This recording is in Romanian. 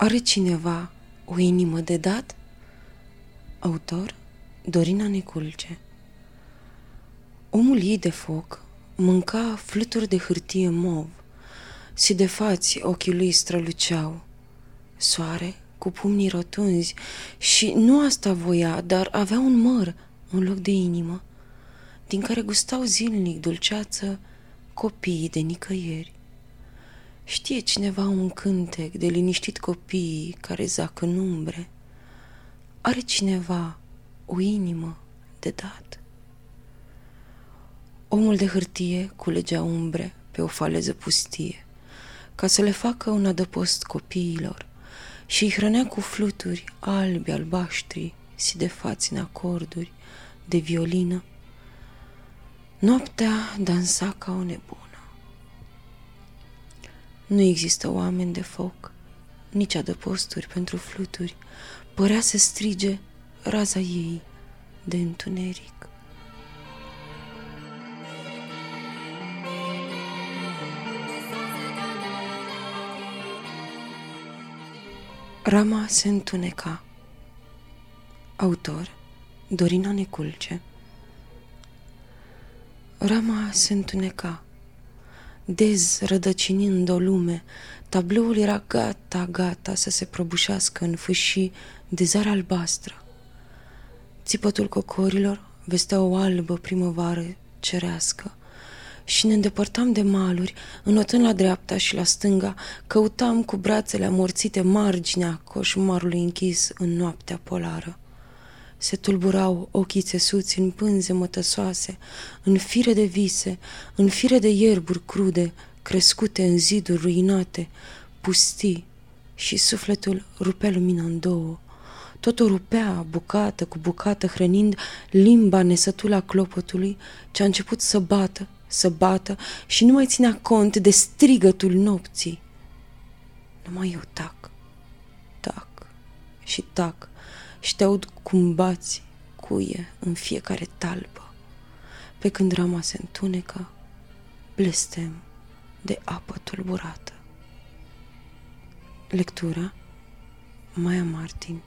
Are cineva o inimă de dat? Autor Dorina Neculce Omul ei de foc mânca fluturi de hârtie mov și de fați ochii lui străluceau. Soare cu pumnii rotunzi și nu asta voia, dar avea un măr în loc de inimă, din care gustau zilnic dulceață copiii de nicăieri. Știe cineva un cântec de liniștit copiii care zac în umbre? Are cineva o inimă de dat? Omul de hârtie culegea umbre pe o faleză pustie, ca să le facă un adăpost copiilor și îi hrănea cu fluturi albi, albaștri, si de fați în acorduri, de violină. Noaptea dansa ca o nebună. Nu există oameni de foc, nici adăposturi pentru fluturi. Părea să strige raza ei de întuneric. Rama se întuneca. Autor Dorina Neculce Rama se întuneca dezrădăcinind o lume, tabloul era gata, gata să se prăbușească în fâșii de zară albastră. Țipătul cocorilor vestea o albă primăvară cerească și ne îndepărtam de maluri, înotând la dreapta și la stânga, căutam cu brațele amorțite marginea coșmarului închis în noaptea polară. Se tulburau ochii țesuți în pânze mătăsoase, în fire de vise, în fire de ierburi crude, crescute în ziduri ruinate, pustii, și sufletul rupea lumina în două. Totul rupea, bucată cu bucată, hrănind limba nesătulă a clopotului, ce a început să bată, să bată și nu mai ținea cont de strigătul nopții. Numai eu tac, tac și tac, și te aud cum bați cuie în fiecare talpă, pe când rama se întunecă, blestem de apă tulburată. Lectura Maia Martin